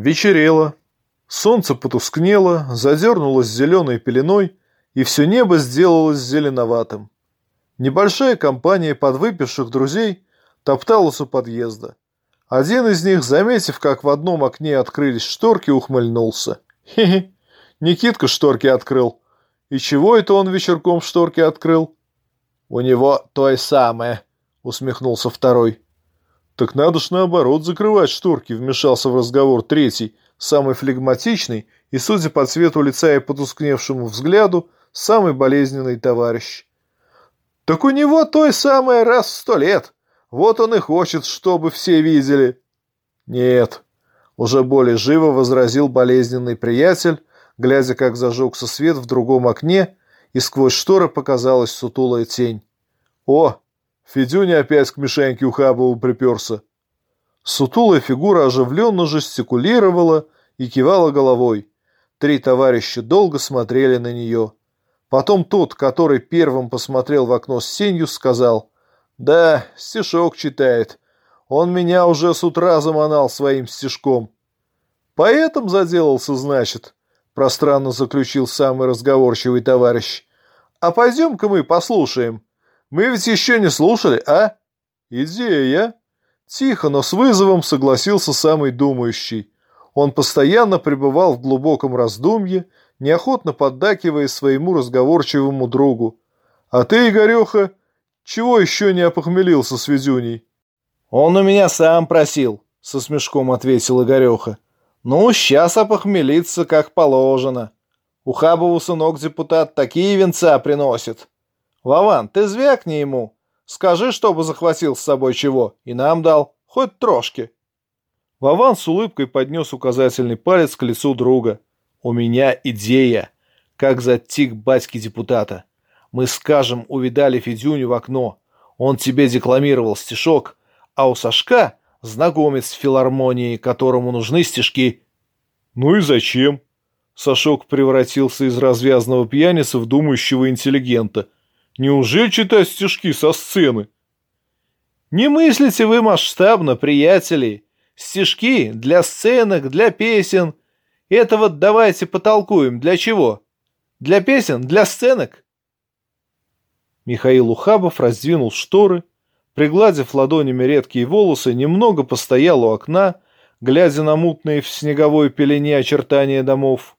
Вечерело. Солнце потускнело, задернулось зеленой пеленой, и все небо сделалось зеленоватым. Небольшая компания подвыпивших друзей топталась у подъезда. Один из них, заметив, как в одном окне открылись шторки, ухмыльнулся. «Хе-хе, Никитка шторки открыл. И чего это он вечерком шторки открыл?» «У него то и самое», — усмехнулся второй. «Так надо ж наоборот закрывать шторки», — вмешался в разговор третий, самый флегматичный и, судя по цвету лица и потускневшему взгляду, самый болезненный товарищ. «Так у него то и самое раз в сто лет. Вот он и хочет, чтобы все видели». «Нет», — уже более живо возразил болезненный приятель, глядя, как зажегся свет в другом окне, и сквозь шторы показалась сутулая тень. «О, Федюня опять к Мишеньке Ухабову приперся». Сутулая фигура оживленно жестикулировала и кивала головой. Три товарища долго смотрели на нее. Потом тот, который первым посмотрел в окно с сенью, сказал, «Да, стишок читает. Он меня уже с утра заманал своим стишком». «Поэтом заделался, значит», — пространно заключил самый разговорчивый товарищ. «А пойдем-ка мы послушаем. Мы ведь еще не слушали, а?» «Идея!» Тихо, но с вызовом согласился самый думающий. Он постоянно пребывал в глубоком раздумье, неохотно поддакивая своему разговорчивому другу. «А ты, Игореха, чего еще не опохмелился с Ведюней?» «Он у меня сам просил», — со смешком ответил Игореха. «Ну, сейчас опохмелиться как положено. У Хабову сынок депутат такие венца приносит. Вован, ты звякни ему, Скажи, чтобы захватил с собой чего, и нам дал, хоть трошки». Вован с улыбкой поднес указательный палец к лицу друга. «У меня идея, как затик батьки депутата. Мы скажем, увидали Федюню в окно. Он тебе декламировал стишок, а у Сашка знакомец филармонии, которому нужны стишки». «Ну и зачем?» Сашок превратился из развязного пьяницы в думающего интеллигента – Неужели читать стишки со сцены? Не мыслите вы масштабно, приятели. Стишки для сценок, для песен. Это вот давайте потолкуем. Для чего? Для песен, для сценок. Михаил Ухабов раздвинул шторы, пригладив ладонями редкие волосы, немного постоял у окна, глядя на мутные в снеговой пелене очертания домов.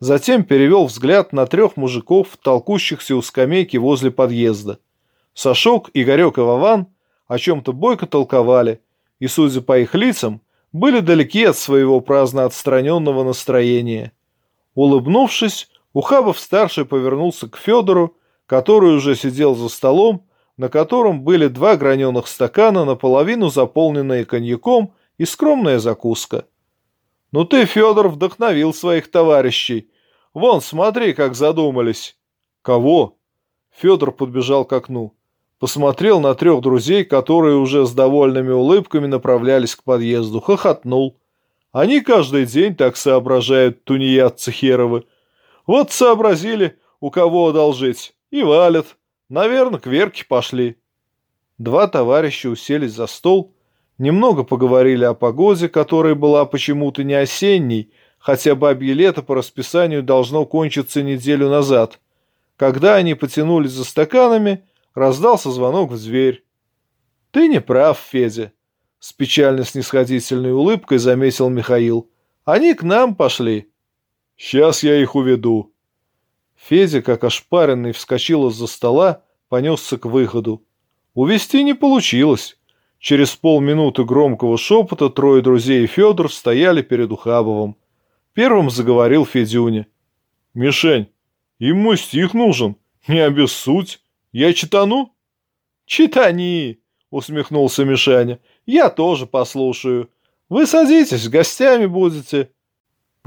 Затем перевел взгляд на трех мужиков, толкущихся у скамейки возле подъезда. Сашок, Игорек и Вован о чем-то бойко толковали, и, судя по их лицам, были далеки от своего праздно отстраненного настроения. Улыбнувшись, Ухабов-старший повернулся к Федору, который уже сидел за столом, на котором были два граненых стакана, наполовину заполненные коньяком и скромная закуска. Ну ты, Федор, вдохновил своих товарищей. Вон, смотри, как задумались. Кого? Федор подбежал к окну. Посмотрел на трех друзей, которые уже с довольными улыбками направлялись к подъезду. Хохотнул. Они каждый день так соображают, тунеядцы херовы. Вот сообразили, у кого одолжить, и валят. Наверное, к Верке пошли. Два товарища уселись за стол, Немного поговорили о погоде, которая была почему-то не осенней, хотя бабье лето по расписанию должно кончиться неделю назад. Когда они потянулись за стаканами, раздался звонок в дверь. «Ты не прав, Федя», — с печально-снисходительной улыбкой заметил Михаил. «Они к нам пошли». «Сейчас я их уведу». Федя, как ошпаренный, вскочил из-за стола, понесся к выходу. Увести не получилось. Через полминуты громкого шепота трое друзей и Федор стояли перед Ухабовым. Первым заговорил Федюня. «Мишень, им мой стих нужен, не обессудь. Я читану?» «Читани!» — усмехнулся Мишаня. «Я тоже послушаю. Вы садитесь, гостями будете».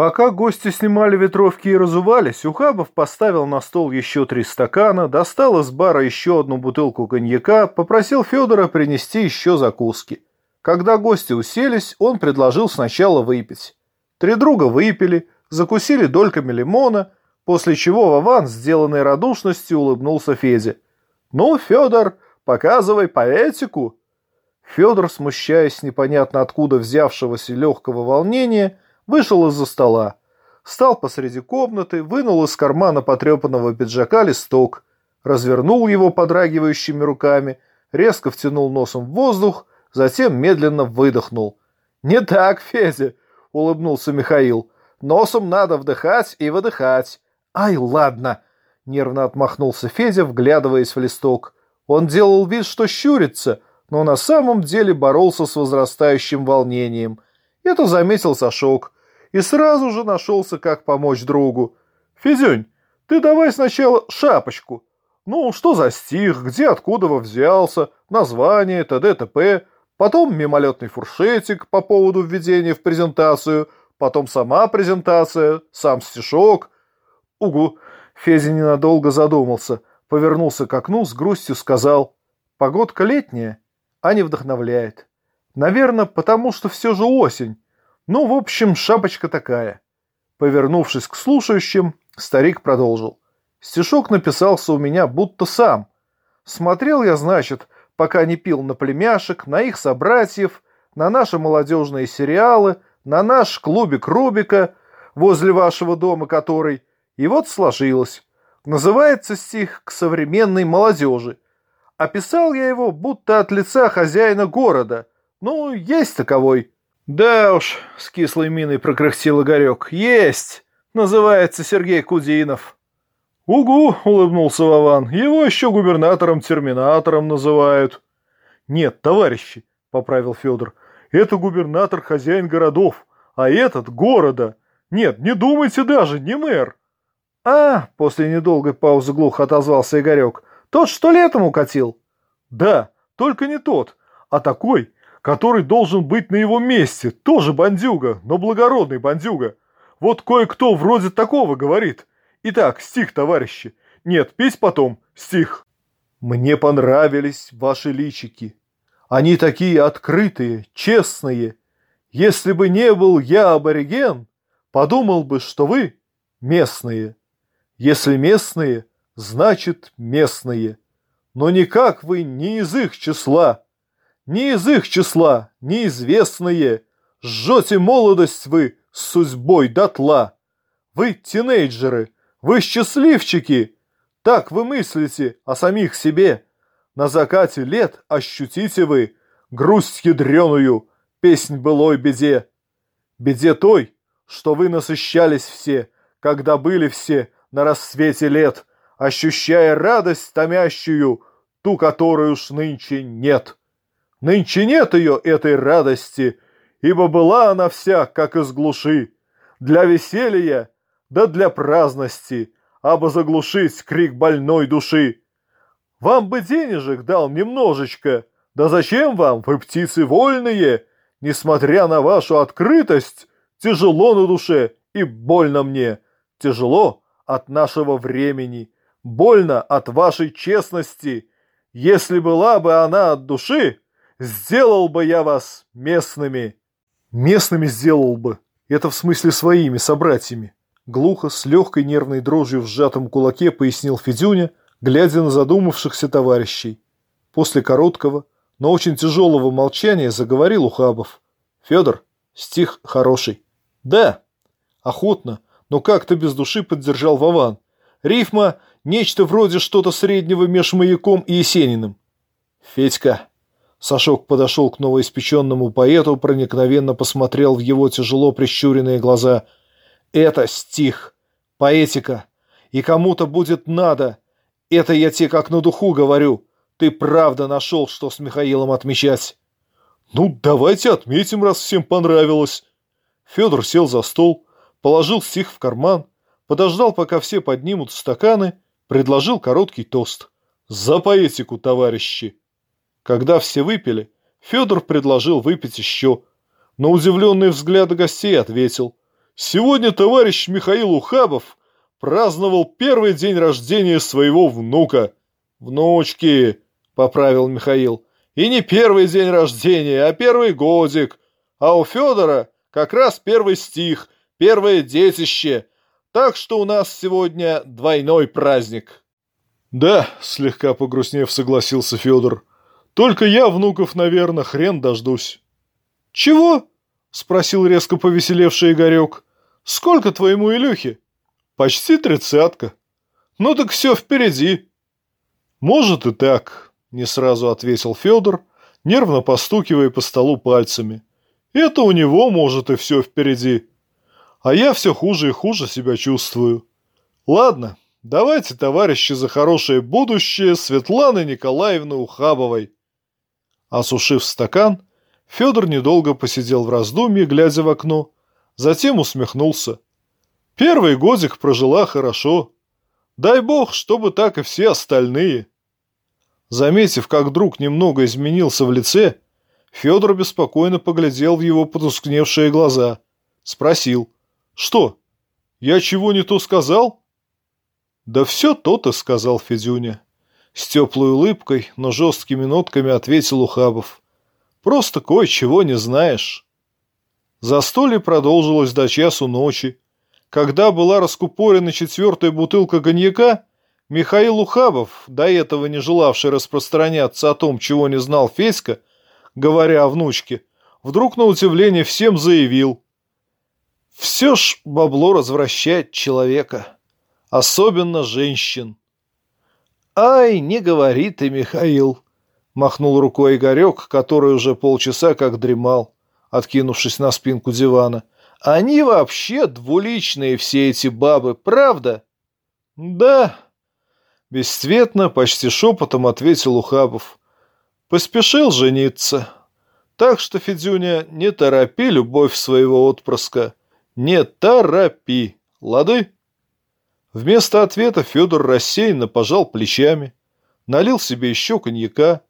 Пока гости снимали ветровки и разувались, Ухабов поставил на стол еще три стакана, достал из бара еще одну бутылку коньяка, попросил Федора принести еще закуски. Когда гости уселись, он предложил сначала выпить. Три друга выпили, закусили дольками лимона, после чего Вован, сделанный радушностью, улыбнулся Феде. «Ну, Федор, показывай поэтику!» Федор, смущаясь непонятно откуда взявшегося легкого волнения, вышел из-за стола. Стал посреди комнаты, вынул из кармана потрепанного пиджака листок, развернул его подрагивающими руками, резко втянул носом в воздух, затем медленно выдохнул. «Не так, Федя!» — улыбнулся Михаил. «Носом надо вдыхать и выдыхать». «Ай, ладно!» — нервно отмахнулся Федя, вглядываясь в листок. Он делал вид, что щурится, но на самом деле боролся с возрастающим волнением. Это заметил Сашок и сразу же нашелся, как помочь другу. «Федюнь, ты давай сначала шапочку. Ну, что за стих, где откуда вы взялся, название, т.д. т.п., потом мимолетный фуршетик по поводу введения в презентацию, потом сама презентация, сам стишок». «Угу», — Федя ненадолго задумался, повернулся к окну, с грустью сказал, «Погодка летняя, а не вдохновляет. Наверное, потому что все же осень. Ну, в общем, шапочка такая. Повернувшись к слушающим, старик продолжил. Стишок написался у меня будто сам. Смотрел я, значит, пока не пил на племяшек, на их собратьев, на наши молодежные сериалы, на наш клубик Рубика, возле вашего дома который. И вот сложилось. Называется стих «К современной молодежи». Описал я его будто от лица хозяина города. Ну, есть таковой. «Да уж», — с кислой миной прокряхтел Игорек, — «есть! Называется Сергей Кудинов». «Угу», — улыбнулся Вован, — «его еще губернатором-терминатором называют». «Нет, товарищи», — поправил Федор, — «это губернатор хозяин городов, а этот — города. Нет, не думайте даже, не мэр». «А», — после недолгой паузы глухо отозвался Игорек, — «тот, что летом укатил?» «Да, только не тот, а такой, который должен быть на его месте, тоже бандюга, но благородный бандюга. Вот кое-кто вроде такого говорит. Итак, стих, товарищи. Нет, петь потом, стих. Мне понравились ваши личики. Они такие открытые, честные. Если бы не был я абориген, подумал бы, что вы местные. Если местные, значит местные. Но никак вы не из их числа. Не из их числа, неизвестные. Жжете молодость вы с судьбой дотла. Вы тинейджеры, вы счастливчики. Так вы мыслите о самих себе. На закате лет ощутите вы грусть ядреную, песнь былой беде. Беде той, что вы насыщались все, когда были все на рассвете лет, ощущая радость томящую, ту, которой уж нынче нет. Нынче нет ее, этой радости, ибо была она вся, как из глуши, для веселья, да для праздности, абы заглушить крик больной души. Вам бы денежек дал немножечко, да зачем вам, вы птицы вольные, несмотря на вашу открытость, тяжело на душе и больно мне, тяжело от нашего времени, больно от вашей честности. Если была бы она от души, Сделал бы я вас местными. Местными сделал бы. Это в смысле своими, собратьями. Глухо, с легкой нервной дрожью в сжатом кулаке пояснил Федюня, глядя на задумавшихся товарищей. После короткого, но очень тяжелого молчания заговорил Ухабов. «Федор, стих хороший». «Да». Охотно, но как-то без души поддержал Вован. Рифма – нечто вроде что-то среднего меж маяком и Есениным. «Федька, Сашок подошел к новоиспеченному поэту, проникновенно посмотрел в его тяжело прищуренные глаза. «Это стих. Поэтика. И кому-то будет надо. Это я тебе как на духу говорю. Ты правда нашел, что с Михаилом отмечать». «Ну, давайте отметим, раз всем понравилось». Федор сел за стол, положил стих в карман, подождал, пока все поднимут стаканы, предложил короткий тост. «За поэтику, товарищи!» Когда все выпили, Федор предложил выпить еще. На удивленные взгляды гостей ответил. «Сегодня товарищ Михаил Ухабов праздновал первый день рождения своего внука». «Внучки», — поправил Михаил. «И не первый день рождения, а первый годик. А у Федора как раз первый стих, первое детище. Так что у нас сегодня двойной праздник». «Да», — слегка погрустнев согласился Федор. Только я внуков, наверное, хрен дождусь. Чего? — спросил резко повеселевший Игорек. «Сколько твоему Илюхе?» «Почти тридцатка». «Ну так все впереди». «Может и так», — не сразу ответил Федор, нервно постукивая по столу пальцами. «Это у него, может, и все впереди. А я все хуже и хуже себя чувствую. Ладно, давайте, товарищи, за хорошее будущее Светланы Николаевны Ухабовой». Осушив стакан, Федор недолго посидел в раздумье, глядя в окно, затем усмехнулся. Первый годик прожила хорошо. Дай бог, чтобы так и все остальные. Заметив, как друг немного изменился в лице, Федор беспокойно поглядел в его потускневшие глаза. Спросил. «Что? Я чего не то сказал?» «Да все то-то», — сказал Федюня. С теплой улыбкой, но жесткими нотками ответил Ухабов. «Просто кое-чего не знаешь». Застолье продолжилось до часу ночи. Когда была раскупорена четвертая бутылка коньяка, Михаил Ухабов, до этого не желавший распространяться о том, чего не знал Федька, говоря о внучке, вдруг на удивление всем заявил. «Все ж бабло развращает человека, особенно женщин». «Ай, не говори ты, Михаил!» — махнул рукой Игорек, который уже полчаса как дремал, откинувшись на спинку дивана. «Они вообще двуличные все эти бабы, правда?» «Да», — бесцветно, почти шепотом ответил Ухабов. «Поспешил жениться. Так что, Федюня, не торопи любовь своего отпрыска. Не торопи, лады?» Вместо ответа Федор рассеянно пожал плечами, налил себе еще коньяка.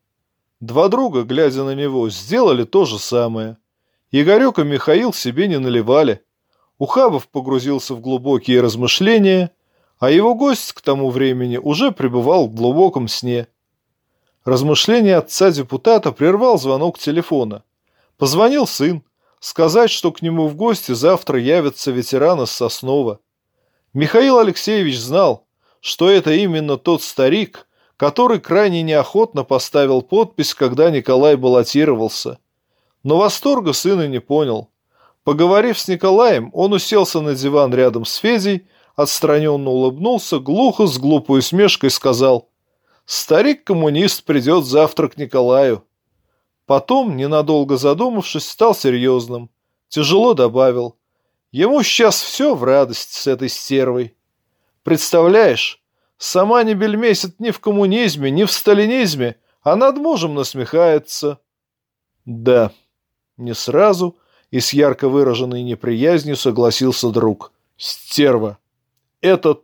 Два друга, глядя на него, сделали то же самое. Игорек и Михаил себе не наливали. Ухабов погрузился в глубокие размышления, а его гость к тому времени уже пребывал в глубоком сне. Размышления отца депутата прервал звонок телефона. Позвонил сын, сказать, что к нему в гости завтра явятся ветераны с Соснова. Михаил Алексеевич знал, что это именно тот старик, который крайне неохотно поставил подпись, когда Николай баллотировался. Но восторга сына не понял. Поговорив с Николаем, он уселся на диван рядом с Федей, отстраненно улыбнулся, глухо, с глупой усмешкой сказал «Старик-коммунист придет завтра к Николаю». Потом, ненадолго задумавшись, стал серьезным. Тяжело добавил – Ему сейчас все в радость с этой стервой. Представляешь, сама не бельмесит ни в коммунизме, ни в сталинизме, а над мужем насмехается. Да, не сразу и с ярко выраженной неприязнью согласился друг. Стерва. Это